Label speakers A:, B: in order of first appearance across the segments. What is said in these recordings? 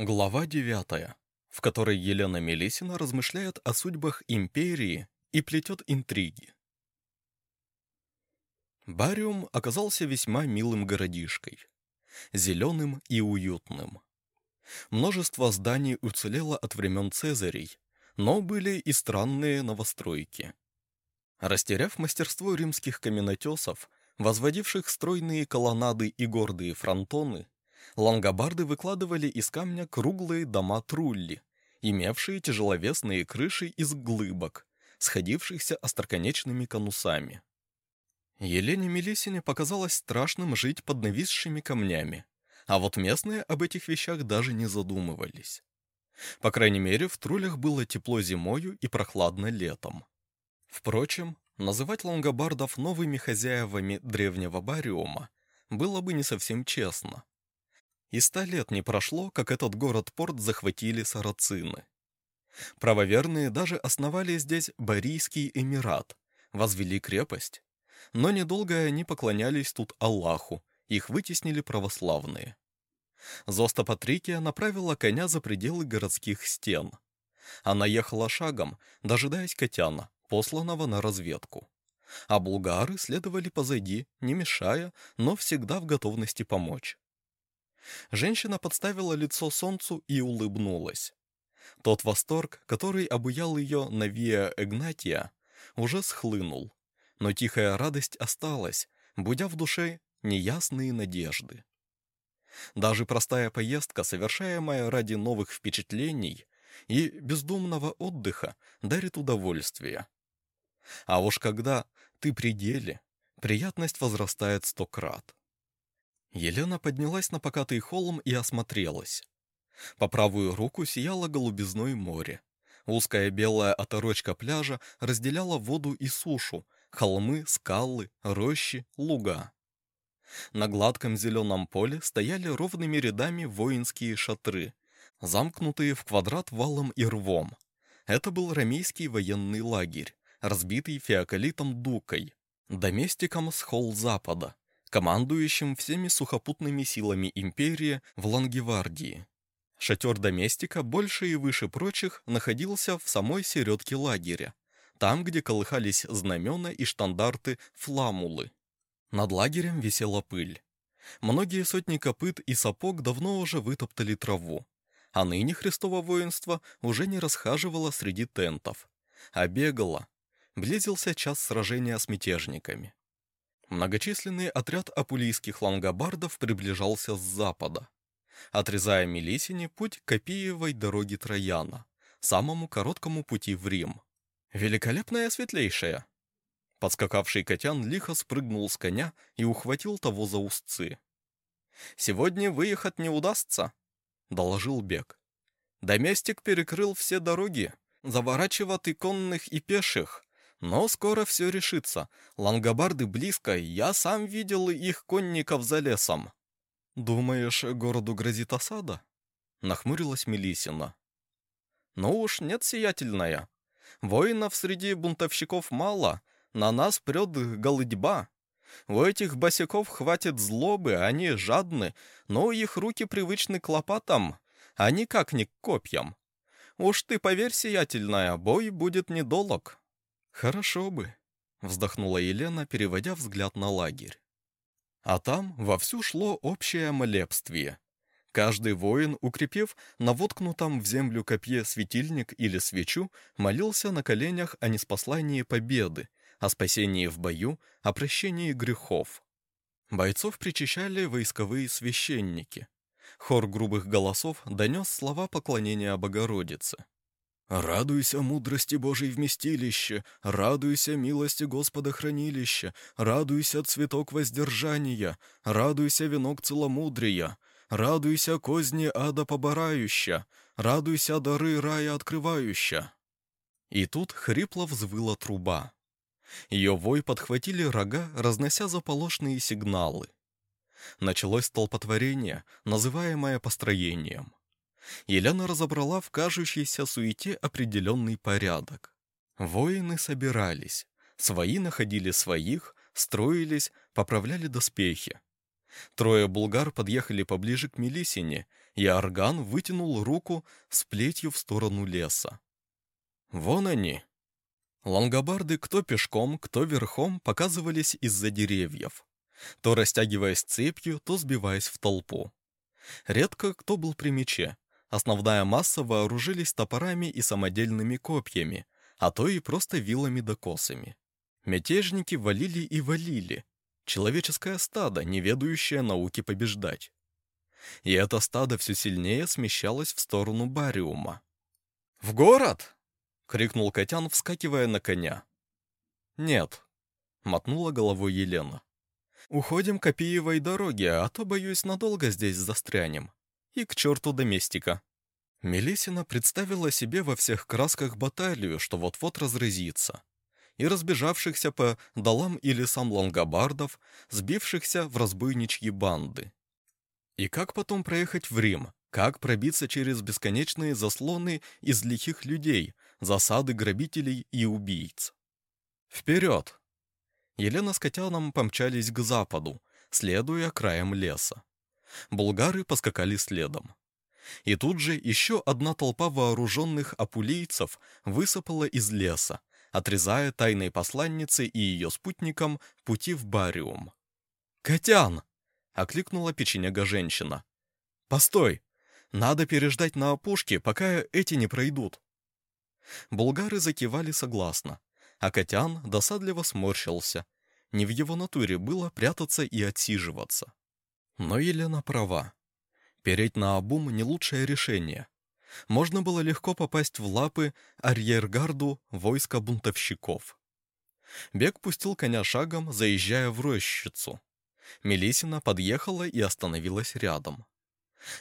A: Глава 9, в которой Елена Мелисина размышляет о судьбах империи и плетет интриги. Бариум оказался весьма милым городишкой, зеленым и уютным. Множество зданий уцелело от времен Цезарей, но были и странные новостройки. Растеряв мастерство римских каменотесов, возводивших стройные колоннады и гордые фронтоны, лангобарды выкладывали из камня круглые дома трулли, имевшие тяжеловесные крыши из глыбок, сходившихся остроконечными конусами. Елене Мелисине показалось страшным жить под нависшими камнями, а вот местные об этих вещах даже не задумывались. По крайней мере, в трулях было тепло зимою и прохладно летом. Впрочем, называть лангобардов новыми хозяевами древнего бариума было бы не совсем честно. И ста лет не прошло, как этот город-порт захватили сарацины. Правоверные даже основали здесь Барийский Эмират, возвели крепость. Но недолго они поклонялись тут Аллаху, их вытеснили православные. Зоста Патрикия направила коня за пределы городских стен. Она ехала шагом, дожидаясь Котяна, посланного на разведку. А булгары следовали позади, не мешая, но всегда в готовности помочь. Женщина подставила лицо солнцу и улыбнулась. Тот восторг, который обуял ее на Виа Игнатия, уже схлынул, но тихая радость осталась, будя в душе неясные надежды. Даже простая поездка, совершаемая ради новых впечатлений и бездумного отдыха, дарит удовольствие. А уж когда ты при деле, приятность возрастает сто крат. Елена поднялась на покатый холм и осмотрелась. По правую руку сияло голубизной море. Узкая белая оторочка пляжа разделяла воду и сушу, холмы, скалы, рощи, луга. На гладком зеленом поле стояли ровными рядами воинские шатры, замкнутые в квадрат валом и рвом. Это был рамейский военный лагерь, разбитый феокалитом Дукой, доместиком с холл запада, командующим всеми сухопутными силами империи в Лангевардии. Шатер доместика больше и выше прочих находился в самой середке лагеря, там, где колыхались знамена и штандарты фламулы. Над лагерем висела пыль. Многие сотни копыт и сапог давно уже вытоптали траву, а ныне Христово воинство уже не расхаживало среди тентов, а бегало. Близился час сражения с мятежниками. Многочисленный отряд апулийских лангобардов приближался с запада, отрезая Мелисине путь к Копиевой дороге Трояна, самому короткому пути в Рим. «Великолепная светлейшая!» Подскакавший Котян лихо спрыгнул с коня и ухватил того за узцы. «Сегодня выехать не удастся», — доложил Бег. «Доместик перекрыл все дороги, заворачивать и конных, и пеших, но скоро все решится. Лангобарды близко, я сам видел их конников за лесом. Думаешь, городу грозит осада? Нахмурилась Мелисина. Ну уж нет, сиятельная. Воинов среди бунтовщиков мало, на нас прет голыдьба. У этих босиков хватит злобы, они жадны, но их руки привычны к лопатам, а никак не к копьям. Уж ты поверь, сиятельная, бой будет недолог. «Хорошо бы», — вздохнула Елена, переводя взгляд на лагерь. А там вовсю шло общее молебствие. Каждый воин, укрепив на воткнутом в землю копье светильник или свечу, молился на коленях о неспослании победы, о спасении в бою, о прощении грехов. Бойцов причащали войсковые священники. Хор грубых голосов донес слова поклонения Богородице. Радуйся мудрости Божьей вместилище, радуйся милости Господа хранилища, радуйся цветок воздержания, радуйся венок целомудрия, радуйся козни ада поборающа, радуйся дары рая открывающа. И тут хрипло взвыла труба. Ее вой подхватили рога, разнося заполошные сигналы. Началось столпотворение, называемое построением. Елена разобрала в кажущейся суете определенный порядок. Воины собирались, свои находили своих, строились, поправляли доспехи. Трое булгар подъехали поближе к Мелисине и орган вытянул руку с плетью в сторону леса. Вон они. Лангобарды кто пешком, кто верхом показывались из-за деревьев, то растягиваясь цепью, то сбиваясь в толпу. Редко кто был при мече. Основная масса вооружились топорами и самодельными копьями, а то и просто вилами да косами. Мятежники валили и валили. Человеческое стадо, не ведающее науки побеждать. И это стадо все сильнее смещалось в сторону Бариума. «В город!» — крикнул Котян, вскакивая на коня. «Нет», — мотнула головой Елена. «Уходим к Копиевой дороге, а то, боюсь, надолго здесь застрянем. И к черту доместика». Мелисина представила себе во всех красках баталию, что вот-вот разразится, и разбежавшихся по долам и лесам лангобардов, сбившихся в разбойничьи банды. И как потом проехать в Рим? Как пробиться через бесконечные заслоны из лихих людей, засады грабителей и убийц? Вперед! Елена с Котяном помчались к западу, следуя краем леса. Булгары поскакали следом. И тут же еще одна толпа вооруженных апулийцев высыпала из леса, отрезая тайной посланнице и ее спутникам пути в Бариум. «Котян!» — окликнула печенега-женщина. «Постой! Надо переждать на опушке, пока эти не пройдут». Булгары закивали согласно, а Котян досадливо сморщился. Не в его натуре было прятаться и отсиживаться. Но Елена права. Переть на обум не лучшее решение. Можно было легко попасть в лапы арьергарду войска бунтовщиков. Бег пустил коня шагом, заезжая в рощицу. Мелисина подъехала и остановилась рядом.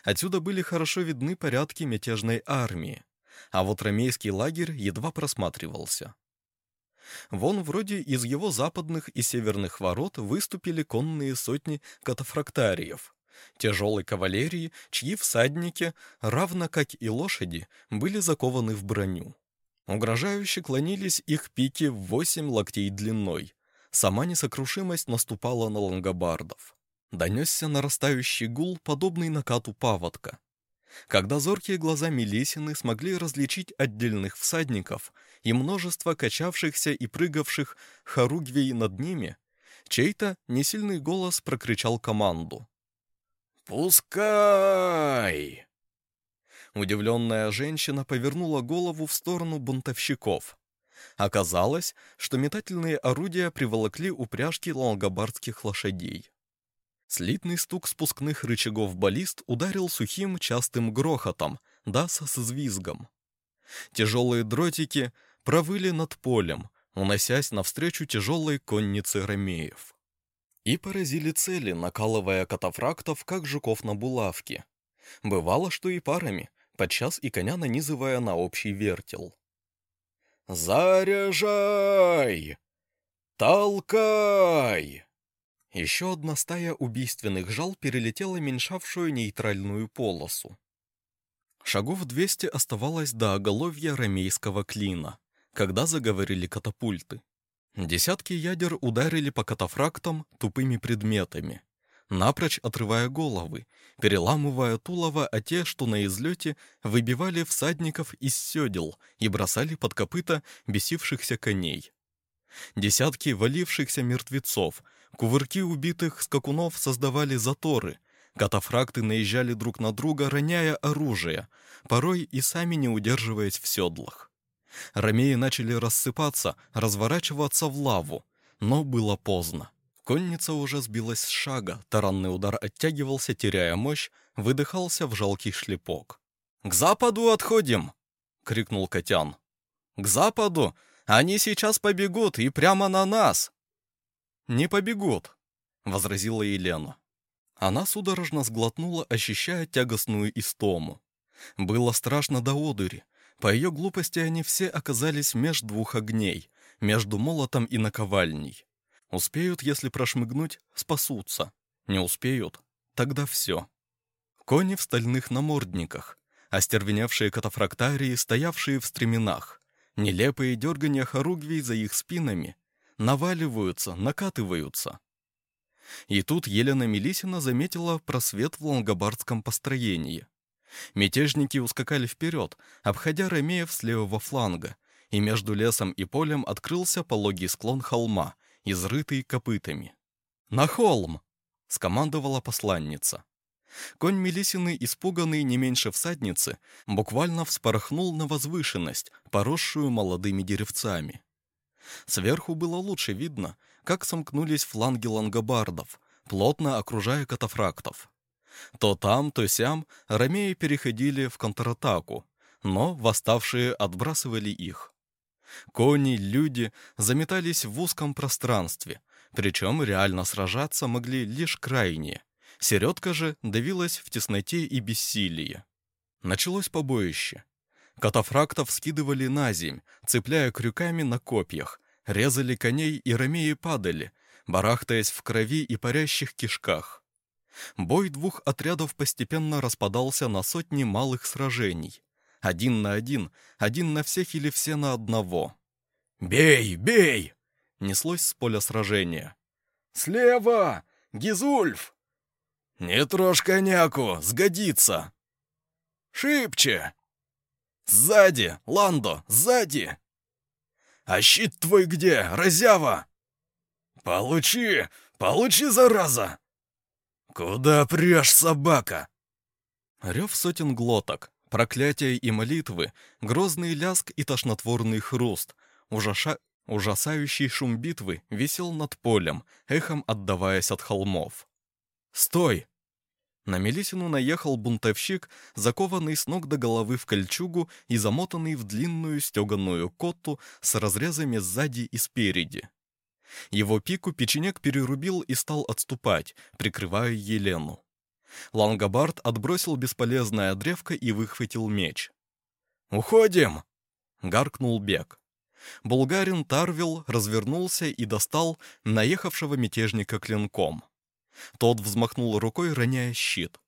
A: Отсюда были хорошо видны порядки мятежной армии, а вот ромейский лагерь едва просматривался. Вон вроде из его западных и северных ворот выступили конные сотни катафрактариев, тяжелой кавалерии, чьи всадники, равно как и лошади, были закованы в броню. Угрожающе клонились их пики в восемь локтей длиной. Сама несокрушимость наступала на лангобардов. Донесся нарастающий гул, подобный накату паводка. Когда зоркие глаза Мелисины смогли различить отдельных всадников и множество качавшихся и прыгавших хоругвей над ними, чей-то несильный голос прокричал команду. «Пускай!» Удивленная женщина повернула голову в сторону бунтовщиков. Оказалось, что метательные орудия приволокли упряжки лангобардских лошадей. Слитный стук спускных рычагов баллист ударил сухим частым грохотом, да с звизгом. Тяжелые дротики провыли над полем, уносясь навстречу тяжелой коннице ромеев. И поразили цели, накалывая катафрактов, как жуков на булавке. Бывало, что и парами, подчас и коня нанизывая на общий вертел. «Заряжай! Толкай!» Еще одна стая убийственных жал перелетела меньшавшую нейтральную полосу. Шагов 200 оставалось до оголовья ромейского клина, когда заговорили катапульты. Десятки ядер ударили по катафрактам тупыми предметами, напрочь отрывая головы, переламывая тулово, а те, что на излете, выбивали всадников из седел и бросали под копыта бесившихся коней. Десятки валившихся мертвецов, кувырки убитых скакунов создавали заторы, катафракты наезжали друг на друга, роняя оружие, порой и сами не удерживаясь в седлах. Ромеи начали рассыпаться, разворачиваться в лаву, но было поздно. Конница уже сбилась с шага, таранный удар оттягивался, теряя мощь, выдыхался в жалкий шлепок. «К западу отходим!» — крикнул Котян. «К западу! Они сейчас побегут и прямо на нас!» «Не побегут», — возразила Елена. Она судорожно сглотнула, ощущая тягостную истому. Было страшно до одури. По ее глупости они все оказались меж двух огней, между молотом и наковальней. Успеют, если прошмыгнуть, спасутся. Не успеют, тогда все. Кони в стальных намордниках, остервеневшие катафрактарии, стоявшие в стременах, Нелепые дергания хоругвий за их спинами наваливаются, накатываются. И тут Елена Мелисина заметила просвет в лангобардском построении. Мятежники ускакали вперед, обходя ромеев с левого фланга, и между лесом и полем открылся пологий склон холма, изрытый копытами. «На холм!» — скомандовала посланница. Конь Мелисины, испуганный не меньше всадницы, буквально вспорхнул на возвышенность, поросшую молодыми деревцами. Сверху было лучше видно, как сомкнулись фланги лангобардов, плотно окружая катафрактов. То там, то сям ромеи переходили в контратаку, но восставшие отбрасывали их. Кони, люди заметались в узком пространстве, причем реально сражаться могли лишь крайние. Середка же давилась в тесноте и бессилии. Началось побоище. Катафрактов скидывали на земь, цепляя крюками на копьях, резали коней и ромеи падали, барахтаясь в крови и парящих кишках. Бой двух отрядов постепенно распадался на сотни малых сражений. Один на один, один на всех или все на одного. «Бей, бей!» — неслось с поля сражения. «Слева! Гизульф!» «Не трожь коняку, сгодится!» «Шибче!» «Сзади! Ландо, сзади!» «А щит твой где, разява?» «Получи! Получи, зараза!» «Куда прешь, собака?» Рев сотен глоток, проклятия и молитвы, грозный ляск и тошнотворный хруст, ужаша... ужасающий шум битвы висел над полем, эхом отдаваясь от холмов. «Стой!» На Мелисину наехал бунтовщик, закованный с ног до головы в кольчугу и замотанный в длинную стеганую котту с разрезами сзади и спереди. Его пику печенек перерубил и стал отступать, прикрывая Елену. Лангобард отбросил бесполезное древко и выхватил меч. «Уходим!» — гаркнул Бег. Булгарин Тарвил развернулся и достал наехавшего мятежника клинком. Тот взмахнул рукой, роняя щит.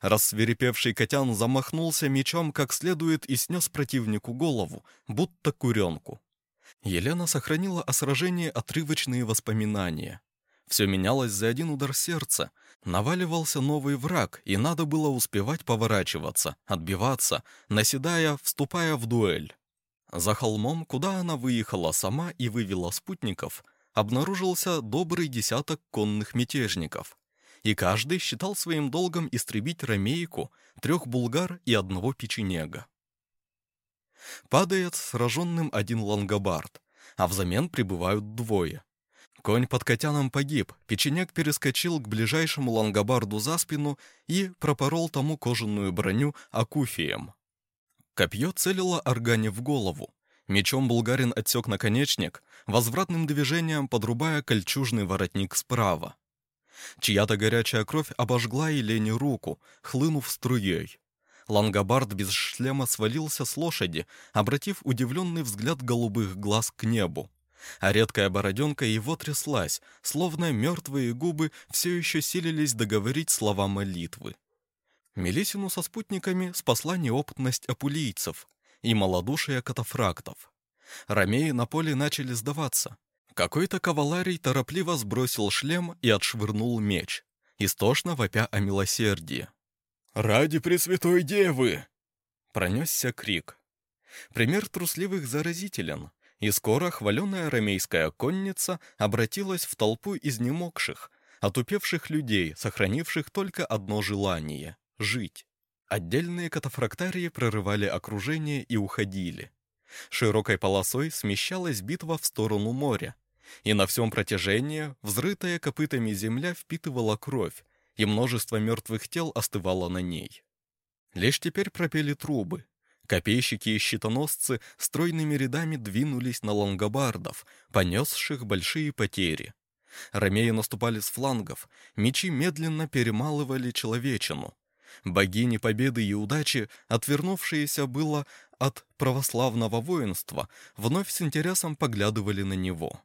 A: Рассверепевший котян замахнулся мечом как следует и снес противнику голову, будто куренку. Елена сохранила о сражении отрывочные воспоминания. Все менялось за один удар сердца. Наваливался новый враг, и надо было успевать поворачиваться, отбиваться, наседая, вступая в дуэль. За холмом, куда она выехала сама и вывела спутников, обнаружился добрый десяток конных мятежников. И каждый считал своим долгом истребить ромейку, трех булгар и одного печенега. Падает сраженным один лангобард, а взамен прибывают двое. Конь под котяном погиб, печенек перескочил к ближайшему лангобарду за спину и пропорол тому кожаную броню акуфием. Копье целило Органе в голову. Мечом булгарин отсек наконечник, возвратным движением подрубая кольчужный воротник справа. Чья-то горячая кровь обожгла Елене руку, хлынув струей. Лангобард без шлема свалился с лошади, обратив удивленный взгляд голубых глаз к небу. А редкая бороденка его тряслась, словно мертвые губы все еще силились договорить слова молитвы. Мелисину со спутниками спасла неопытность апулийцев и малодушие катафрактов. Ромеи на поле начали сдаваться. Какой-то каваларий торопливо сбросил шлем и отшвырнул меч, истошно вопя о милосердии. «Ради Пресвятой Девы!» Пронесся крик. Пример трусливых заразителен, и скоро хваленая ромейская конница обратилась в толпу изнемогших, отупевших людей, сохранивших только одно желание — жить. Отдельные катафрактарии прорывали окружение и уходили. Широкой полосой смещалась битва в сторону моря, и на всем протяжении взрытая копытами земля впитывала кровь, и множество мертвых тел остывало на ней. Лишь теперь пропели трубы. Копейщики и щитоносцы стройными рядами двинулись на лангобардов, понесших большие потери. Ромеи наступали с флангов, мечи медленно перемалывали человечину. Богини победы и удачи, отвернувшиеся было от православного воинства, вновь с интересом поглядывали на него.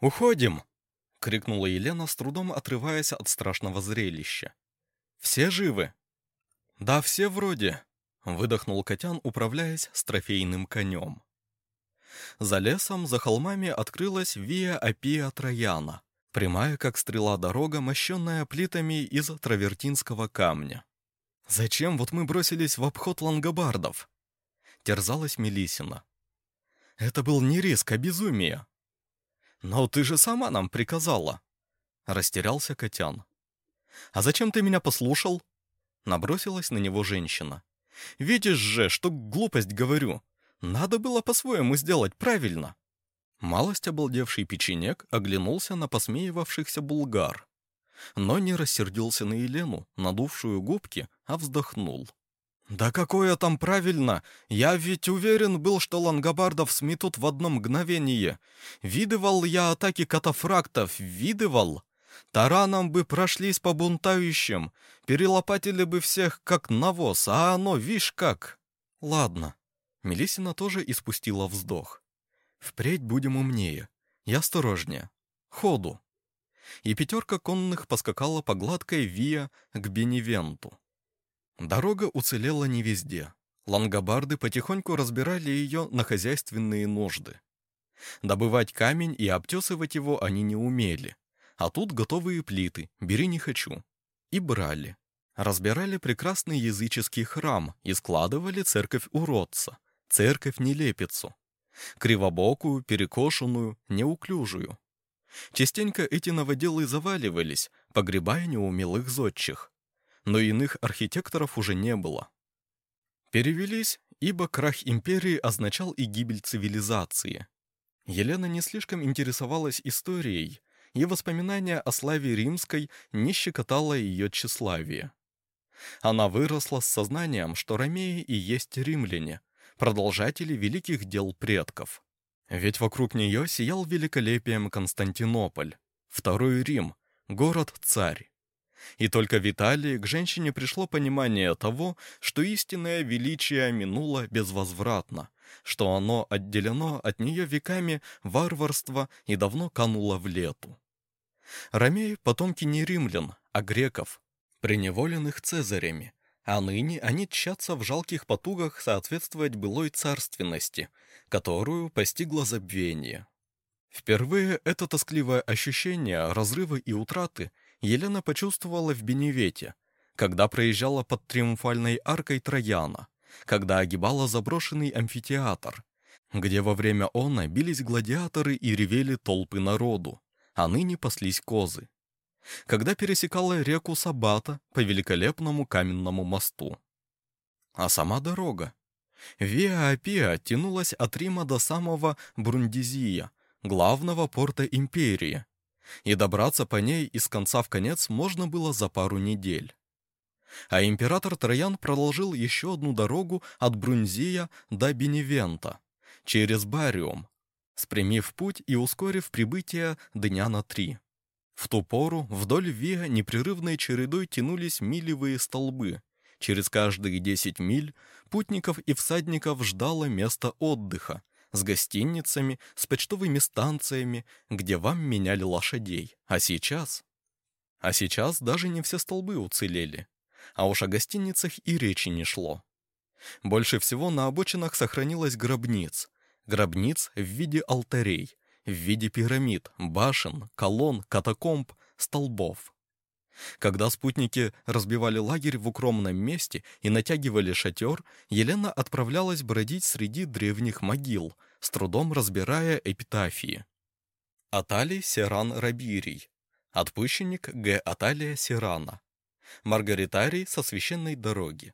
A: «Уходим!» — крикнула Елена, с трудом отрываясь от страшного зрелища. «Все живы?» «Да, все вроде», — выдохнул Котян, управляясь с трофейным конем. За лесом, за холмами открылась Виа Апия Трояна, прямая как стрела дорога, мощенная плитами из травертинского камня. «Зачем вот мы бросились в обход лангобардов?» Терзалась Мелисина. «Это был не риск, а безумие». «Но ты же сама нам приказала!» Растерялся Котян. «А зачем ты меня послушал?» Набросилась на него женщина. «Видишь же, что глупость говорю. Надо было по-своему сделать правильно». Малость обалдевший печенек оглянулся на посмеивавшихся булгар. Но не рассердился на Елену, надувшую губки, а вздохнул. «Да какое там правильно! Я ведь уверен был, что лангобардов сметут в одно мгновение. Видывал я атаки катафрактов, видывал. Тараном бы прошлись по бунтающим, перелопатили бы всех как навоз, а оно, вишь как!» «Ладно». Мелисина тоже испустила вздох. «Впредь будем умнее и осторожнее. Ходу!» И пятерка конных поскакала по гладкой виа к Беневенту. Дорога уцелела не везде. Лангобарды потихоньку разбирали ее на хозяйственные нужды. Добывать камень и обтесывать его они не умели. А тут готовые плиты, бери не хочу. И брали. Разбирали прекрасный языческий храм и складывали церковь уродца, церковь-нелепицу. Кривобокую, перекошенную, неуклюжую. Частенько эти новоделы заваливались, погребая неумелых зодчих но иных архитекторов уже не было. Перевелись, ибо крах империи означал и гибель цивилизации. Елена не слишком интересовалась историей, и воспоминания о славе римской не щекотало ее тщеславие. Она выросла с сознанием, что ромеи и есть римляне, продолжатели великих дел предков. Ведь вокруг нее сиял великолепием Константинополь, Второй Рим, город-царь. И только в к женщине пришло понимание того, что истинное величие минуло безвозвратно, что оно отделено от нее веками варварства и давно кануло в лету. Ромеи — потомки не римлян, а греков, преневоленных цезарями, а ныне они тщатся в жалких потугах соответствовать былой царственности, которую постигло забвение. Впервые это тоскливое ощущение разрыва и утраты Елена почувствовала в Беневете, когда проезжала под триумфальной аркой Трояна, когда огибала заброшенный амфитеатр, где во время она бились гладиаторы и ревели толпы народу, а ныне паслись козы. Когда пересекала реку Сабата по великолепному каменному мосту. А сама дорога. Виа Апиа тянулась от Рима до самого Брундизия, главного порта империи, и добраться по ней из конца в конец можно было за пару недель. А император Троян проложил еще одну дорогу от Брунзия до Беневента, через Бариум, спрямив путь и ускорив прибытие дня на три. В ту пору вдоль Виа непрерывной чередой тянулись милевые столбы. Через каждые десять миль путников и всадников ждало место отдыха, с гостиницами, с почтовыми станциями, где вам меняли лошадей. А сейчас? А сейчас даже не все столбы уцелели. А уж о гостиницах и речи не шло. Больше всего на обочинах сохранилось гробниц. Гробниц в виде алтарей, в виде пирамид, башен, колонн, катакомб, столбов. Когда спутники разбивали лагерь в укромном месте и натягивали шатер, Елена отправлялась бродить среди древних могил, с трудом разбирая эпитафии. Аталий Серан Рабирий, отпущенник Г. Аталия Сирана, Маргаритарий со священной дороги.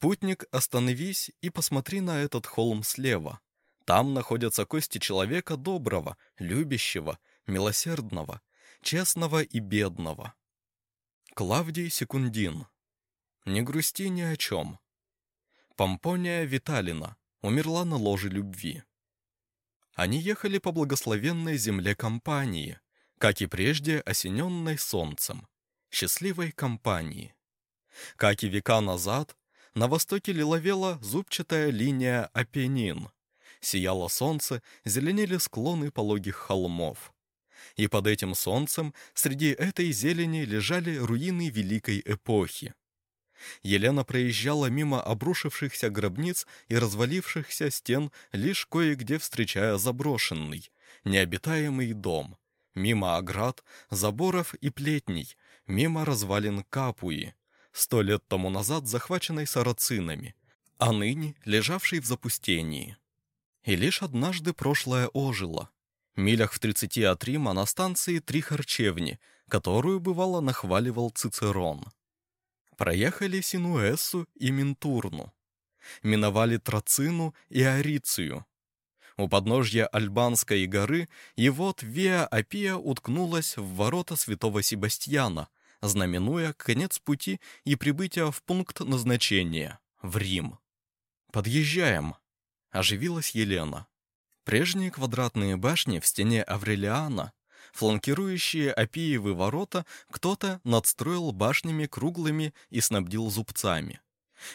A: Путник, остановись и посмотри на этот холм слева. Там находятся кости человека доброго, любящего, милосердного, честного и бедного. Клавдий Секундин. Не грусти ни о чем. Помпония Виталина умерла на ложе любви. Они ехали по благословенной земле компании, как и прежде осененной солнцем, счастливой компании. Как и века назад, на востоке лиловела зубчатая линия Апеннин. Сияло солнце, зеленели склоны пологих холмов и под этим солнцем среди этой зелени лежали руины великой эпохи. Елена проезжала мимо обрушившихся гробниц и развалившихся стен, лишь кое-где встречая заброшенный, необитаемый дом, мимо оград, заборов и плетней, мимо развалин Капуи, сто лет тому назад захваченной сарацинами, а ныне лежавшей в запустении. И лишь однажды прошлое ожило. Милях в тридцати от Рима на станции три харчевни, которую, бывало, нахваливал Цицерон. Проехали Синуэссу и Ментурну. Миновали Троцину и Арицию. У подножья Альбанской горы и вот Виа Апия уткнулась в ворота святого Себастьяна, знаменуя конец пути и прибытие в пункт назначения — в Рим. «Подъезжаем!» — оживилась Елена. Прежние квадратные башни в стене Аврелиана, фланкирующие Апиевы ворота, кто-то надстроил башнями круглыми и снабдил зубцами.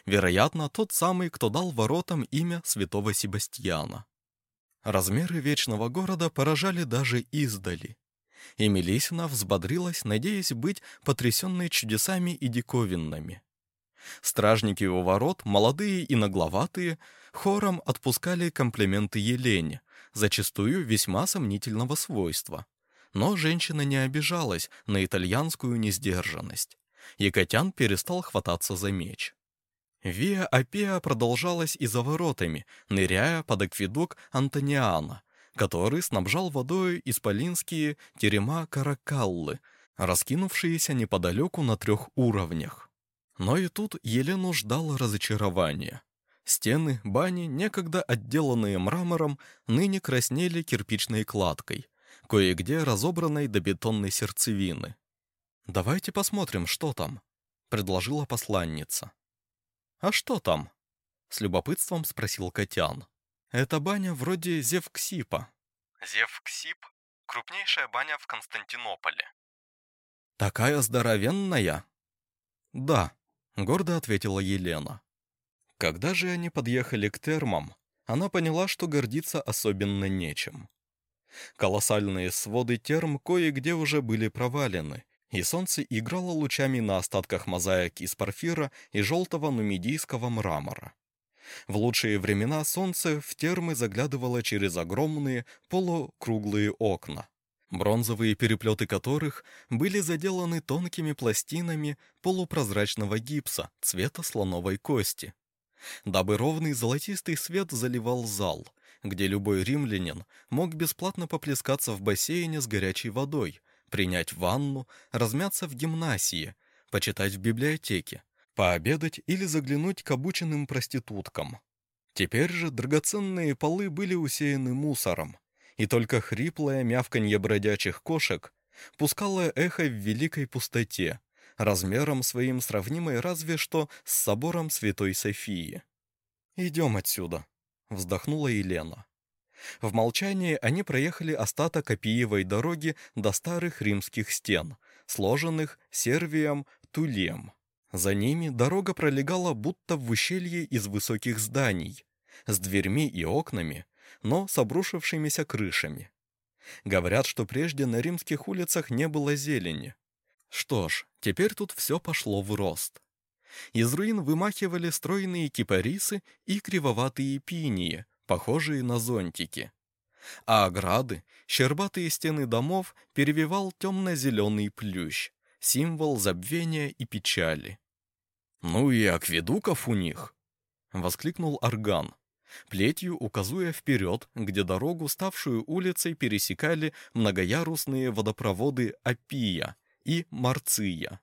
A: Вероятно, тот самый, кто дал воротам имя святого Себастьяна. Размеры вечного города поражали даже издали. И взбодрилась, надеясь быть потрясенной чудесами и диковинными. Стражники у ворот, молодые и нагловатые, хором отпускали комплименты Елене, зачастую весьма сомнительного свойства. Но женщина не обижалась на итальянскую несдержанность. Екатян перестал хвататься за меч. Виа Апеа продолжалась и за воротами, ныряя под акведук Антониана, который снабжал водой исполинские терема Каракаллы, раскинувшиеся неподалеку на трех уровнях. Но и тут Елену ждало разочарование. Стены бани, некогда отделанные мрамором, ныне краснели кирпичной кладкой, кое-где разобранной до бетонной сердцевины. «Давайте посмотрим, что там», — предложила посланница. «А что там?» — с любопытством спросил Котян. «Это баня вроде Зевксипа».
B: Зевксип — крупнейшая баня в Константинополе.
A: «Такая здоровенная?» «Да», — гордо ответила Елена. Когда же они подъехали к термам, она поняла, что гордиться особенно нечем. Колоссальные своды терм кое-где уже были провалены, и солнце играло лучами на остатках мозаик из порфира и желтого нумидийского мрамора. В лучшие времена солнце в термы заглядывало через огромные полукруглые окна, бронзовые переплеты которых были заделаны тонкими пластинами полупрозрачного гипса цвета слоновой кости. Дабы ровный золотистый свет заливал зал, где любой римлянин мог бесплатно поплескаться в бассейне с горячей водой, принять ванну, размяться в гимнасии, почитать в библиотеке, пообедать или заглянуть к обученным проституткам. Теперь же драгоценные полы были усеяны мусором, и только хриплое мявканье бродячих кошек пускало эхо в великой пустоте, размером своим сравнимой разве что с собором Святой Софии. «Идем отсюда», — вздохнула Елена. В молчании они проехали остаток Апиевой дороги до старых римских стен, сложенных Сервием Тулем. За ними дорога пролегала будто в ущелье из высоких зданий, с дверьми и окнами, но с обрушившимися крышами. Говорят, что прежде на римских улицах не было зелени. Что ж, теперь тут все пошло в рост. Из руин вымахивали стройные кипарисы и кривоватые пинии, похожие на зонтики. А ограды, щербатые стены домов перевивал темно-зеленый плющ, символ забвения и печали. «Ну и акведуков у них!» — воскликнул Орган, плетью указуя вперед, где дорогу, ставшую улицей, пересекали многоярусные водопроводы Апия и Марция.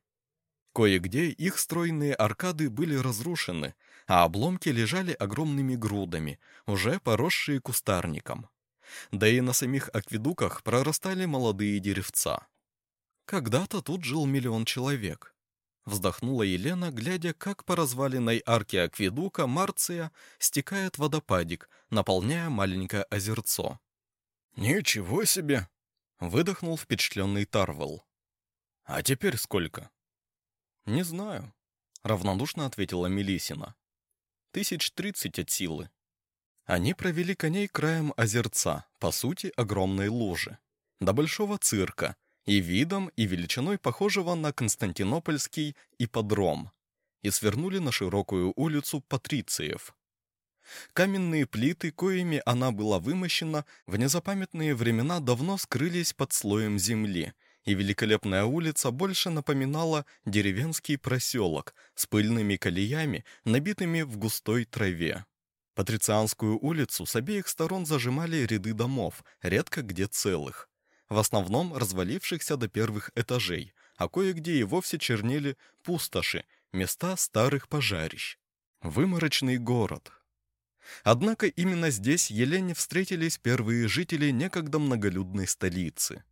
A: Кое-где их стройные аркады были разрушены, а обломки лежали огромными грудами, уже поросшие кустарником. Да и на самих акведуках прорастали молодые деревца. Когда-то тут жил миллион человек. Вздохнула Елена, глядя, как по разваленной арке акведука Марция стекает водопадик, наполняя маленькое озерцо. «Ничего себе!» — выдохнул впечатленный Тарвел. «А теперь сколько?» «Не знаю», — равнодушно ответила Мелисина. «Тысяч тридцать от силы». Они провели коней краем озерца, по сути, огромной лужи, до большого цирка, и видом, и величиной похожего на константинопольский ипподром, и свернули на широкую улицу Патрициев. Каменные плиты, коими она была вымощена, в незапамятные времена давно скрылись под слоем земли и великолепная улица больше напоминала деревенский проселок с пыльными колеями, набитыми в густой траве. Патрицианскую улицу с обеих сторон зажимали ряды домов, редко где целых. В основном развалившихся до первых этажей, а кое-где и вовсе чернели пустоши, места старых пожарищ. Выморочный город. Однако именно здесь Елене встретились первые жители некогда многолюдной столицы.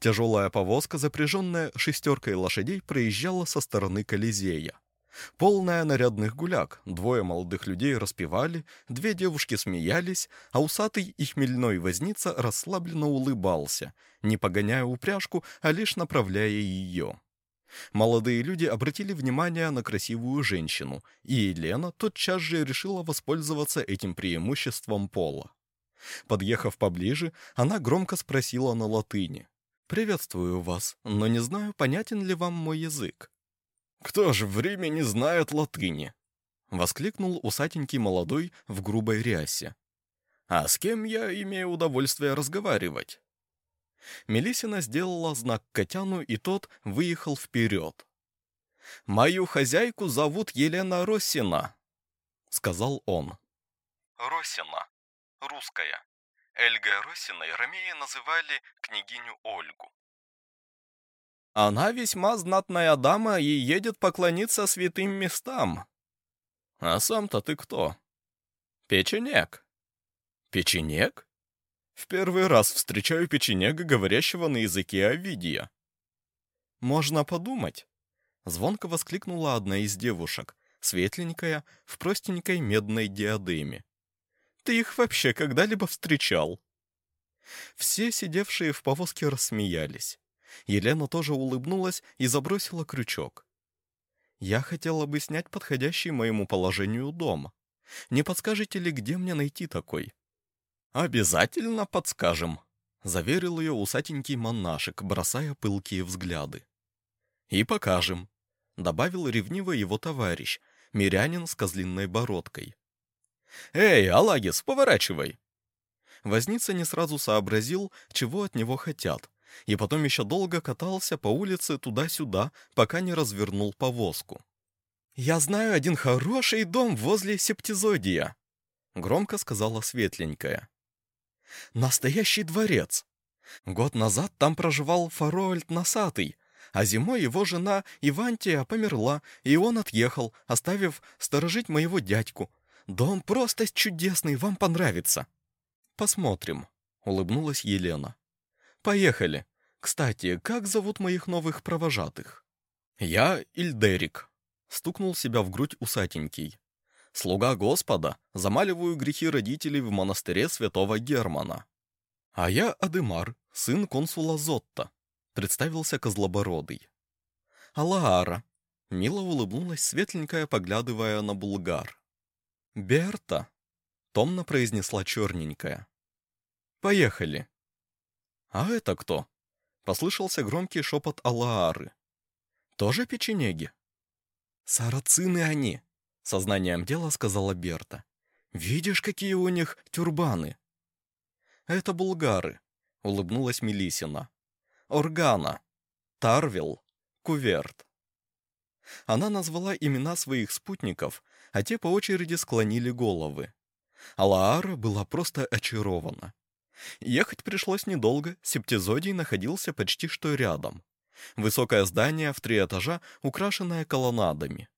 A: Тяжелая повозка, запряженная шестеркой лошадей, проезжала со стороны Колизея. Полная нарядных гуляк, двое молодых людей распевали, две девушки смеялись, а усатый и хмельной возница расслабленно улыбался, не погоняя упряжку, а лишь направляя ее. Молодые люди обратили внимание на красивую женщину, и Елена тотчас же решила воспользоваться этим преимуществом пола. Подъехав поближе, она громко спросила на латыни. «Приветствую вас, но не знаю, понятен ли вам мой язык». «Кто же в Риме не знает латыни?» — воскликнул усатенький молодой в грубой рясе. «А с кем я имею удовольствие разговаривать?» Мелисина сделала знак Котяну, и тот выехал вперед. «Мою хозяйку зовут Елена Росина», — сказал он.
B: Росина. Русская. Эльгой Росиной ромеи называли княгиню Ольгу.
A: «Она весьма знатная дама и едет поклониться святым местам». «А сам-то ты кто?» «Печенек». «Печенек?» В первый раз встречаю печенега, говорящего на языке Овидия. «Можно подумать!» Звонко воскликнула одна из девушек, светленькая, в простенькой медной диадеме. «Ты их вообще когда-либо встречал?» Все сидевшие в повозке рассмеялись. Елена тоже улыбнулась и забросила крючок. «Я хотела бы снять подходящий моему положению дом. Не подскажете ли, где мне найти такой?» «Обязательно подскажем», — заверил ее усатенький монашек, бросая пылкие взгляды. «И покажем», — добавил ревниво его товарищ, мирянин с козлиной бородкой. «Эй, Алагис, поворачивай!» Возница не сразу сообразил, чего от него хотят, и потом еще долго катался по улице туда-сюда, пока не развернул повозку. «Я знаю один хороший дом возле Септизодия», — громко сказала светленькая. Настоящий дворец. Год назад там проживал Фароальд Носатый, а зимой его жена Ивантия померла, и он отъехал, оставив сторожить моего дядьку. Дом просто чудесный, вам понравится. Посмотрим, улыбнулась Елена. Поехали. Кстати, как зовут моих новых провожатых? Я Ильдерик, стукнул себя в грудь усатенький. Слуга Господа, замаливаю грехи родителей в монастыре святого Германа. А я Адемар, сын консула Зотта, представился Козлобородый. Алаара, мило улыбнулась светленькая, поглядывая на булгар. Берта, томно произнесла черненькая. Поехали. А это кто? Послышался громкий шепот Алаары. Тоже печенеги? Сарацины они, Сознанием дела сказала Берта. «Видишь, какие у них тюрбаны?» «Это булгары», — улыбнулась Мелисина. «Органа, Тарвил, Куверт». Она назвала имена своих спутников, а те по очереди склонили головы. Алаара была просто очарована. Ехать пришлось недолго, Септизодий находился почти что рядом. Высокое здание в три этажа, украшенное колоннадами.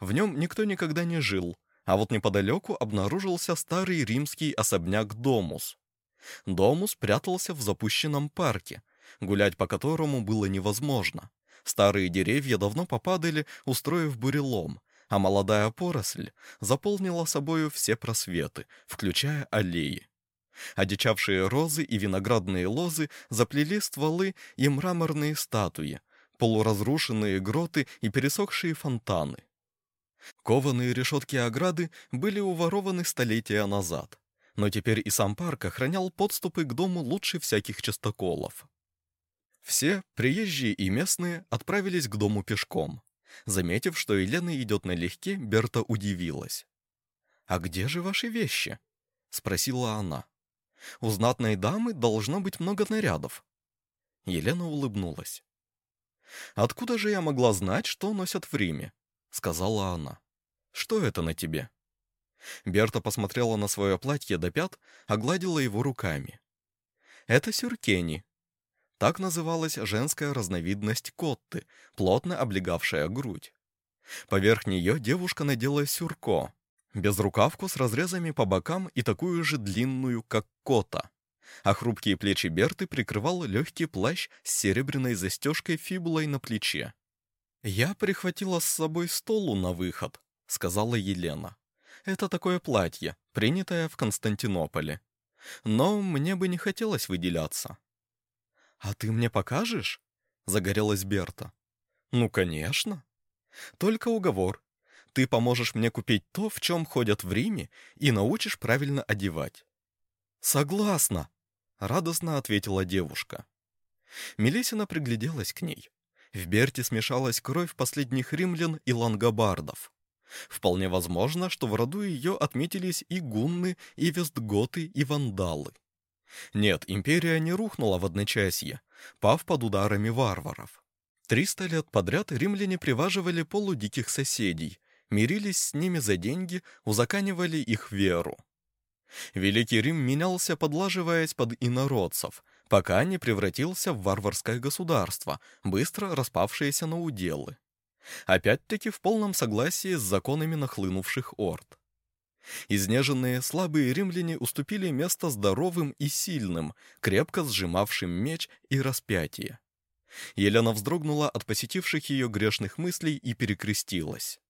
A: В нем никто никогда не жил, а вот неподалеку обнаружился старый римский особняк Домус. Домус прятался в запущенном парке, гулять по которому было невозможно. Старые деревья давно попадали, устроив бурелом, а молодая поросль заполнила собою все просветы, включая аллеи. Одичавшие розы и виноградные лозы заплели стволы и мраморные статуи, полуразрушенные гроты и пересохшие фонтаны. Кованые решетки ограды были уворованы столетия назад, но теперь и сам парк охранял подступы к дому лучше всяких частоколов. Все, приезжие и местные, отправились к дому пешком. Заметив, что Елена идет налегке, Берта удивилась. «А где же ваши вещи?» — спросила она. «У знатной дамы должно быть много нарядов». Елена улыбнулась. «Откуда же я могла знать, что носят в Риме?» — сказала она. «Что это на тебе?» Берта посмотрела на свое платье до пят, огладила его руками. «Это сюркени». Так называлась женская разновидность котты, плотно облегавшая грудь. Поверх нее девушка надела сюрко, безрукавку с разрезами по бокам и такую же длинную, как кота. А хрупкие плечи Берты прикрывал легкий плащ с серебряной застежкой фибулой на плече. «Я прихватила с собой столу на выход», — сказала Елена. «Это такое платье, принятое в Константинополе. Но мне бы не хотелось выделяться». «А ты мне покажешь?» — загорелась Берта. «Ну, конечно», только уговор. Ты поможешь мне купить то, в чем ходят в Риме, и научишь правильно одевать». «Согласна», — радостно ответила девушка. Мелисина пригляделась к ней. В Берте смешалась кровь последних римлян и лангобардов. Вполне возможно, что в роду ее отметились и гунны, и вестготы, и вандалы. Нет, империя не рухнула в одночасье, пав под ударами варваров. Триста лет подряд римляне приваживали полудиких соседей, мирились с ними за деньги, узаканивали их веру. Великий Рим менялся, подлаживаясь под инородцев, пока не превратился в варварское государство, быстро распавшееся на уделы. Опять-таки в полном согласии с законами нахлынувших орд. Изнеженные слабые римляне уступили место здоровым и сильным, крепко сжимавшим меч и распятие. Елена вздрогнула от посетивших ее грешных мыслей и перекрестилась.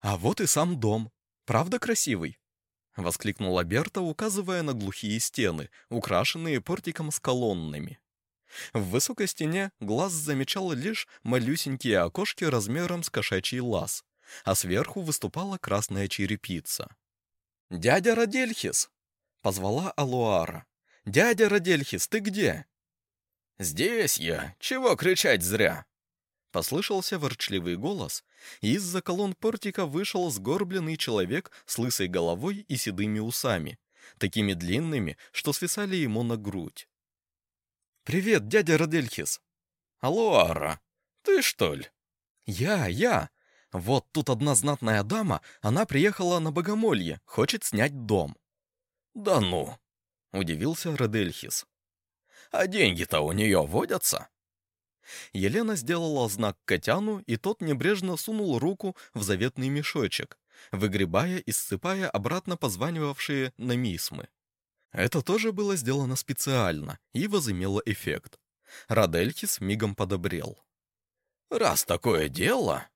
A: «А вот и сам дом. Правда красивый?» — воскликнула Берта, указывая на глухие стены, украшенные портиком с колоннами. В высокой стене глаз замечал лишь малюсенькие окошки размером с кошачий лаз, а сверху выступала красная черепица. «Дядя Радельхис!» — позвала Алуара. «Дядя Радельхис, ты где?»
C: «Здесь я! Чего кричать зря?»
A: Послышался ворчливый голос, и из-за колонн портика вышел сгорбленный человек с лысой головой и седыми усами, такими длинными, что свисали ему на грудь. «Привет, дядя Родельхис!»
C: «Алло, Ара, ты что ли?»
A: «Я, я! Вот тут одна знатная дама, она приехала на богомолье, хочет снять дом».
C: «Да ну!» — удивился Родельхис. А деньги-то у нее водятся?»
A: Елена сделала знак Котяну, и тот небрежно сунул руку в заветный мешочек, выгребая и ссыпая обратно позванивавшие на мисмы. Это тоже было сделано специально и возымело эффект. Радельхис мигом подобрел.
C: «Раз такое дело», —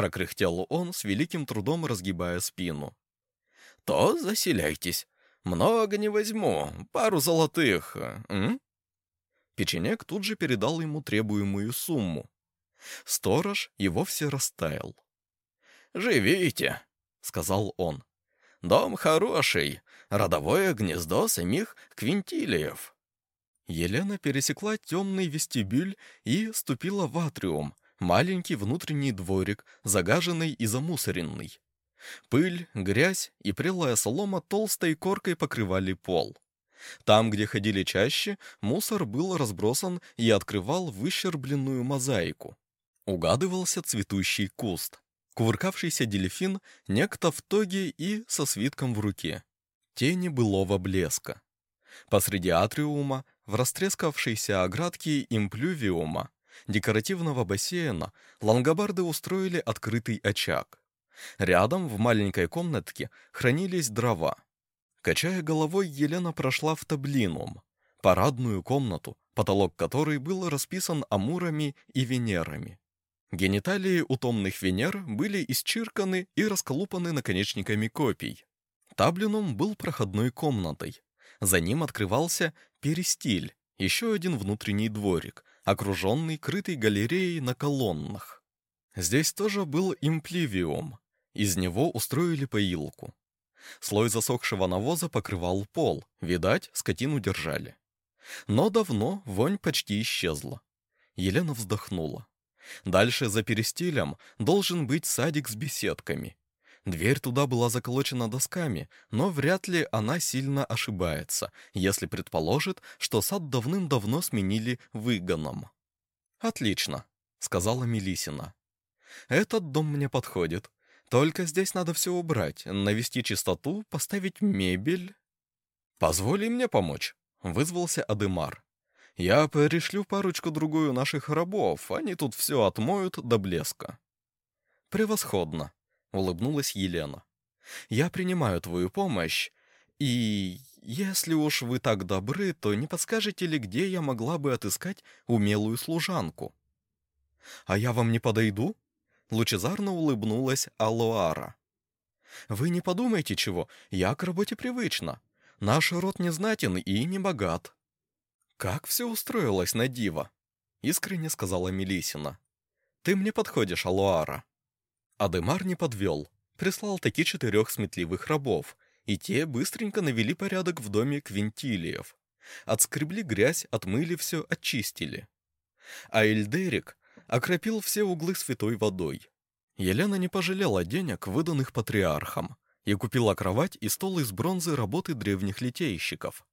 A: прокряхтел он с великим трудом разгибая спину, —
C: «то заселяйтесь. Много не возьму, пару золотых, м?
A: Печенек тут же передал ему требуемую сумму. Сторож и вовсе растаял.
C: «Живите», — сказал он. «Дом хороший, родовое гнездо самих квинтилиев».
A: Елена пересекла темный вестибюль и ступила в атриум, маленький внутренний дворик, загаженный и замусоренный. Пыль, грязь и прелая солома толстой коркой покрывали пол. Там, где ходили чаще, мусор был разбросан и открывал выщербленную мозаику. Угадывался цветущий куст, кувыркавшийся дельфин, некто в тоге и со свитком в руке. Тени былого блеска. Посреди атриума, в растрескавшейся оградке имплювиума, декоративного бассейна, лангобарды устроили открытый очаг. Рядом, в маленькой комнатке, хранились дрова. Качая головой, Елена прошла в таблинум, парадную комнату, потолок которой был расписан амурами и венерами. Гениталии утомных венер были исчирканы и расколупаны наконечниками копий. Таблинум был проходной комнатой. За ним открывался перистиль, еще один внутренний дворик, окруженный крытой галереей на колоннах. Здесь тоже был импливиум. Из него устроили поилку. Слой засохшего навоза покрывал пол, видать, скотину держали. Но давно вонь почти исчезла. Елена вздохнула. Дальше за перестилем должен быть садик с беседками. Дверь туда была заколочена досками, но вряд ли она сильно ошибается, если предположит, что сад давным-давно сменили выгоном. «Отлично», — сказала Мелисина. «Этот дом мне подходит. Только здесь надо все убрать, навести чистоту, поставить мебель». «Позволи мне помочь», — вызвался Адемар. «Я пришлю парочку-другую наших рабов, они тут все отмоют до блеска». «Превосходно», — улыбнулась Елена. «Я принимаю твою помощь, и если уж вы так добры, то не подскажете ли, где я могла бы отыскать умелую служанку?» «А я вам не подойду?» — лучезарно улыбнулась Алуара. «Вы не подумайте чего, я к работе привычна. Наш род не и не богат». «Как все устроилось на диво?» — искренне сказала Мелисина. «Ты мне подходишь, Алуара». Адемар не подвел, прислал таки четырех сметливых рабов, и те быстренько навели порядок в доме Квинтилиев. Отскребли грязь, отмыли все, очистили. А Эльдерик окропил все углы святой водой. Елена не пожалела денег, выданных патриархам, и купила кровать и стол из бронзы работы древних литейщиков.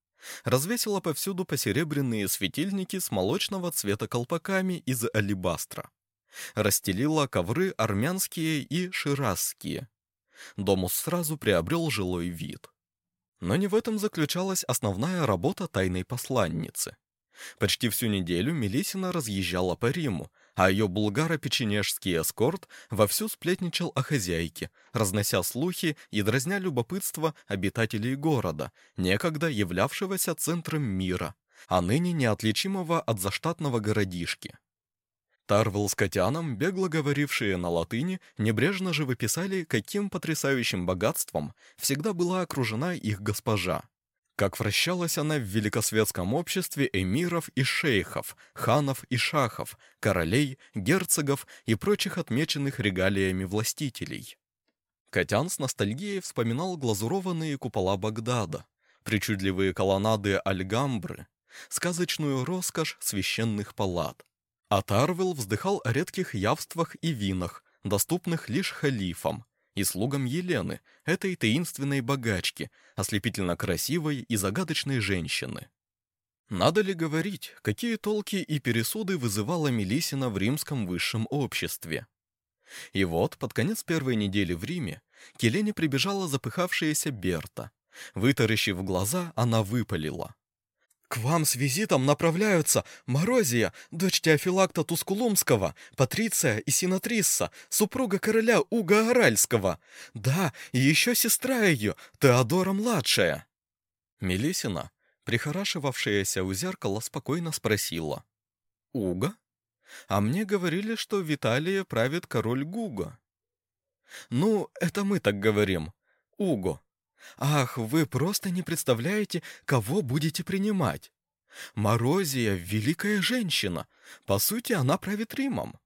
A: Развесила повсюду посеребряные светильники с молочного цвета колпаками из алебастра расстелила ковры армянские и ширазские. Домус сразу приобрел жилой вид. Но не в этом заключалась основная работа тайной посланницы. Почти всю неделю Мелисина разъезжала по Риму, а ее булгаро-печенежский эскорт вовсю сплетничал о хозяйке, разнося слухи и дразня любопытство обитателей города, некогда являвшегося центром мира, а ныне неотличимого от заштатного городишки. Тарвел с Котяном, бегло говорившие на латыни, небрежно же выписали, каким потрясающим богатством всегда была окружена их госпожа. Как вращалась она в великосветском обществе эмиров и шейхов, ханов и шахов, королей, герцогов и прочих отмеченных регалиями властителей. Котян с ностальгией вспоминал глазурованные купола Багдада, причудливые колоннады Альгамбры, сказочную роскошь священных палат, а Тарвел вздыхал о редких явствах и винах, доступных лишь халифам, и слугам Елены, этой таинственной богачки, ослепительно красивой и загадочной женщины. Надо ли говорить, какие толки и пересуды вызывала Мелисина в римском высшем обществе? И вот, под конец первой недели в Риме, к Елене прибежала запыхавшаяся Берта. Вытаращив глаза, она выпалила. «К вам с визитом направляются Морозия, дочь Теофилакта Тускулумского, Патриция и Синатрисса, супруга короля Уга Аральского. Да, и еще сестра ее, Теодора-младшая». Мелисина, прихорашивавшаяся у зеркала, спокойно спросила. «Уга? А мне говорили, что в Италии правит король Гуга». «Ну, это мы так говорим. Уго. Ах, вы просто не представляете, кого будете принимать. Морозия — великая женщина. По сути, она правит Римом.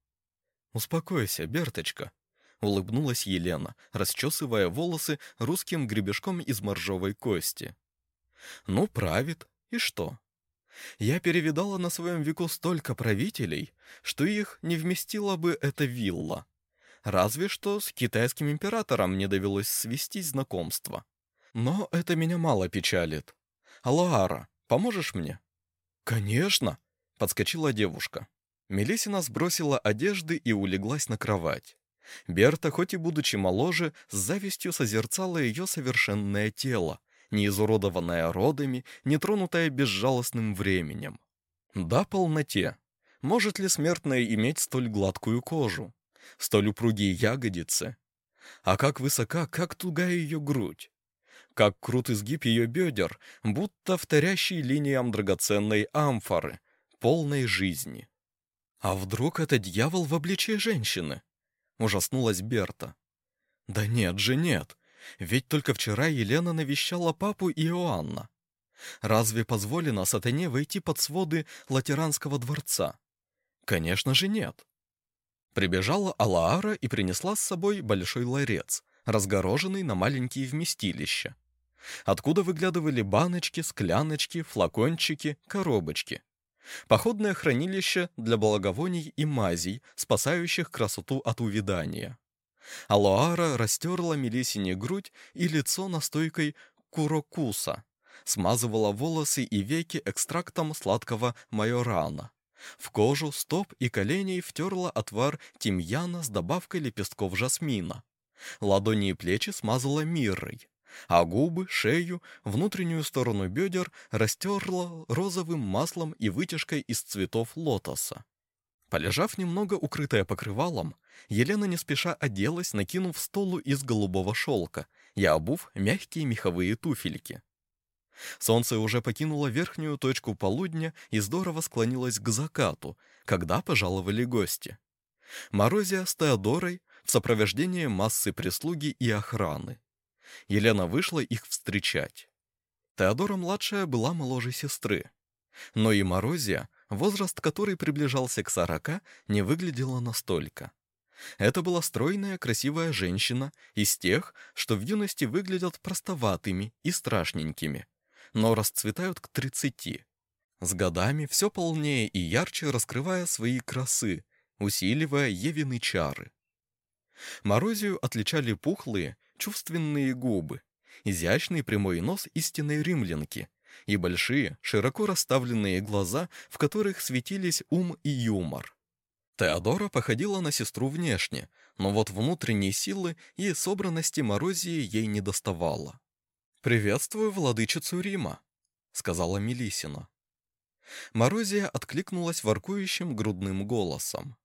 A: Успокойся, Берточка, — улыбнулась Елена, расчесывая волосы русским гребешком из моржовой кости. Ну, правит. И что? Я перевидала на своем веку столько правителей, что их не вместила бы эта вилла. Разве что с китайским императором мне довелось свести знакомство. Но это меня мало печалит. Алоара, поможешь мне?» «Конечно!» — подскочила девушка. Мелисина сбросила одежды и улеглась на кровать. Берта, хоть и будучи моложе, с завистью созерцала ее совершенное тело, не изуродованное родами, не тронутое безжалостным временем. Да, полноте. Может ли смертная иметь столь гладкую кожу, столь упругие ягодицы? А как высока, как тугая ее грудь? Как крут изгиб ее бедер, будто вторящий линиям драгоценной амфоры, полной жизни. «А вдруг это дьявол в обличии женщины?» — ужаснулась Берта. «Да нет же, нет. Ведь только вчера Елена навещала папу и Иоанна. Разве позволено сатане войти под своды латеранского дворца? Конечно же нет». Прибежала Алаара и принесла с собой большой ларец, разгороженный на маленькие вместилища откуда выглядывали баночки, скляночки, флакончики, коробочки. Походное хранилище для благовоний и мазей, спасающих красоту от увядания. Алоара растерла Мелисине грудь и лицо настойкой курокуса, смазывала волосы и веки экстрактом сладкого майорана. В кожу, стоп и коленей втерла отвар тимьяна с добавкой лепестков жасмина. Ладони и плечи смазала миррой, а губы, шею, внутреннюю сторону бедер растерла розовым маслом и вытяжкой из цветов лотоса. Полежав немного укрытая покрывалом, Елена не спеша оделась, накинув столу из голубого шелка и обув мягкие меховые туфельки. Солнце уже покинуло верхнюю точку полудня и здорово склонилось к закату, когда пожаловали гости. Морозия с Теодорой в сопровождении массы прислуги и охраны. Елена вышла их встречать. Теодора-младшая была моложе сестры. Но и Морозия, возраст которой приближался к сорока, не выглядела настолько. Это была стройная, красивая женщина из тех, что в юности выглядят простоватыми и страшненькими, но расцветают к тридцати. С годами все полнее и ярче раскрывая свои красы, усиливая Евины чары. Морозию отличали пухлые, чувственные губы, изящный прямой нос истинной римлянки и большие, широко расставленные глаза, в которых светились ум и юмор. Теодора походила на сестру внешне, но вот внутренней силы и собранности Морозии ей не доставало. «Приветствую владычицу Рима», — сказала Мелисина. Морозия откликнулась воркующим грудным голосом.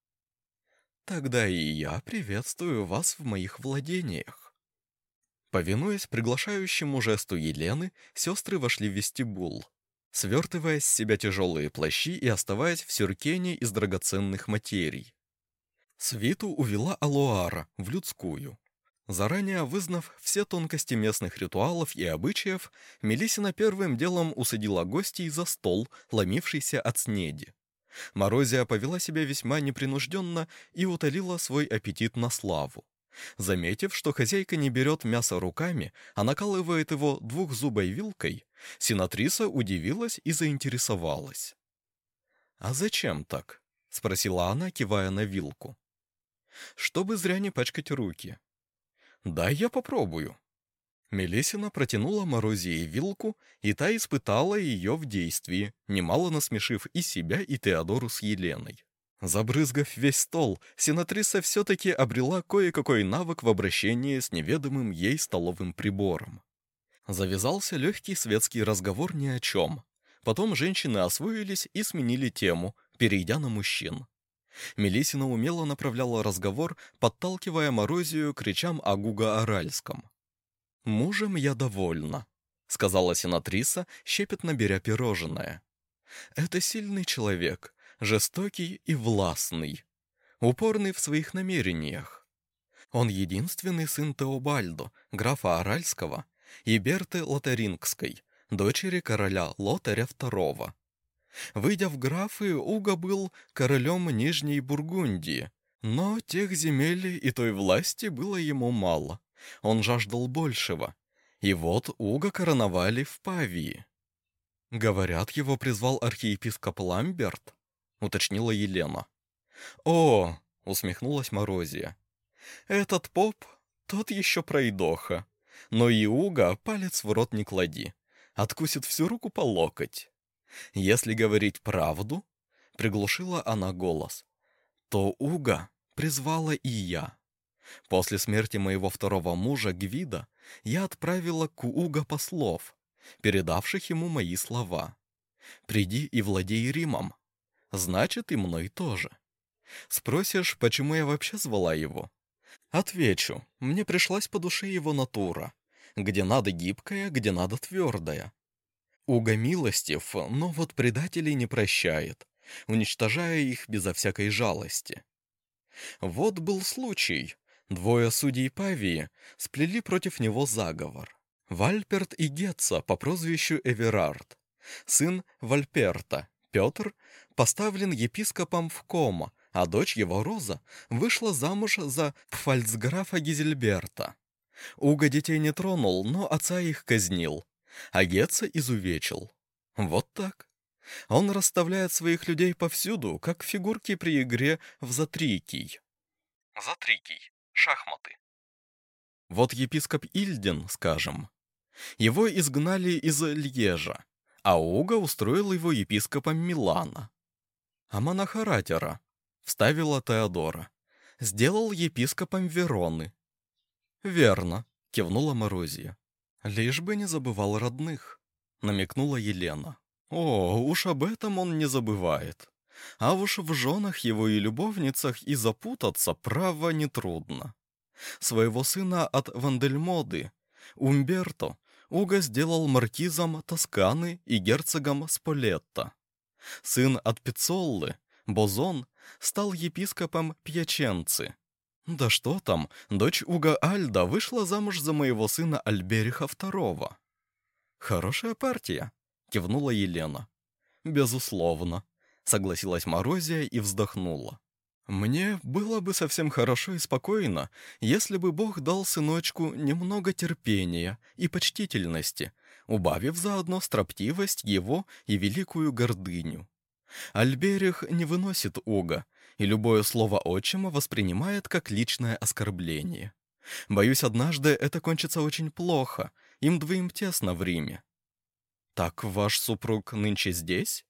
A: «Тогда и я приветствую вас в моих владениях». Повинуясь приглашающему жесту Елены, сестры вошли в вестибул, свертывая с себя тяжелые плащи и оставаясь в сюркене из драгоценных материй. Свиту увела Алуара в людскую. Заранее вызнав все тонкости местных ритуалов и обычаев, Мелисина первым делом усадила гостей за стол, ломившийся от снеди. Морозия повела себя весьма непринужденно и утолила свой аппетит на славу. Заметив, что хозяйка не берет мясо руками, а накалывает его двухзубой вилкой, сенатриса удивилась и заинтересовалась. «А зачем так?» — спросила она, кивая на вилку. «Чтобы зря не пачкать руки», «Дай я попробую». Мелесина протянула Морозии вилку, и та испытала ее в действии, немало насмешив и себя, и Теодору с Еленой. Забрызгав весь стол, сенатриса все-таки обрела кое-какой навык в обращении с неведомым ей столовым прибором. Завязался легкий светский разговор ни о чем. Потом женщины освоились и сменили тему, перейдя на мужчин. Мелисина умело направляла разговор, подталкивая Морозию к речам о Гуга-Аральском. «Мужем я довольна», — сказала сенатриса, щепетно беря пирожное. «Это сильный человек, жестокий и властный, упорный в своих намерениях. Он единственный сын Теобальдо, графа Аральского, и Берты Лотарингской, дочери короля Лотаря II. Выйдя в графы, Уго был королем Нижней Бургундии, но тех земель и той власти было ему мало. Он жаждал большего. И вот Уго короновали в Павии. «Говорят, его призвал архиепископ Ламберт?» — уточнила Елена. «О!» — усмехнулась Морозия. «Этот поп, тот еще пройдоха. Но и Уга палец в рот не клади. Откусит всю руку по локоть. Если говорить правду, приглушила она голос, то Уга призвала и я. После смерти моего второго мужа Гвида я отправила к Уга послов, передавших ему мои слова. «Приди и владей Римом». Значит, и мной тоже. Спросишь, почему я вообще звала его? Отвечу, мне пришлась по душе его натура. Где надо гибкая, где надо твердая. Уга милостив, но вот предателей не прощает, уничтожая их безо всякой жалости. Вот был случай. Двое судей Павии сплели против него заговор. Вальперт и Гетца по прозвищу Эверард. Сын Вальперта, Петр, поставлен епископом в Кома, а дочь его Роза вышла замуж за фальцграфа Гизельберта. Уга детей не тронул, но отца их казнил, а Гетца изувечил. Вот так. Он расставляет своих людей повсюду, как фигурки при игре в Затрикий.
B: Затрикий. шахматы.
A: Вот епископ Ильден, скажем. Его изгнали из Льежа, а Уга устроил его епископом Милана. А Монахаратера, вставила Теодора, сделал епископом Вероны. Верно, кивнула Морозия. Лишь бы не забывал родных, намекнула Елена. О, уж об этом он не забывает. А уж в женах его и любовницах и запутаться, право, нетрудно. Своего сына от Вандельмоды, Умберто, Уго сделал маркизом Тосканы и герцогом Сполетто. Сын от Пиццоллы, Бозон, стал епископом Пьяченцы. Да что там, дочь Уга Альда вышла замуж за моего сына Альбериха II. Хорошая партия, кивнула Елена. Безусловно, согласилась Морозия и вздохнула. Мне было бы совсем хорошо и спокойно, если бы Бог дал сыночку немного терпения и почтительности, убавив заодно строптивость его и великую гордыню. Альберих не выносит уга, и любое слово отчима воспринимает как личное оскорбление. Боюсь, однажды это кончится очень плохо, им двоим тесно в Риме. «Так ваш супруг нынче здесь?»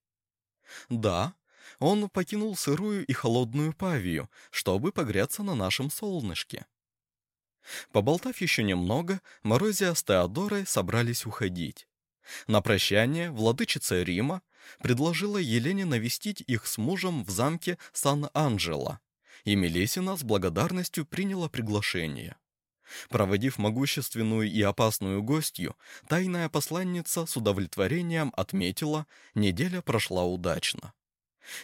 A: «Да, он покинул сырую и холодную павию, чтобы погреться на нашем солнышке. Поболтав еще немного, Морозия с Теодорой собрались уходить. На прощание владычица Рима предложила Елене навестить их с мужем в замке Сан-Анджело, и Мелесина с благодарностью приняла приглашение. Проводив могущественную и опасную гостью, тайная посланница с удовлетворением отметила, неделя прошла удачно.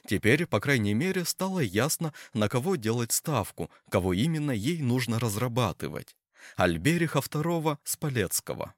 A: Теперь, по крайней мере, стало ясно, на кого делать ставку, кого именно ей нужно разрабатывать. Альбериха II Спалецкого.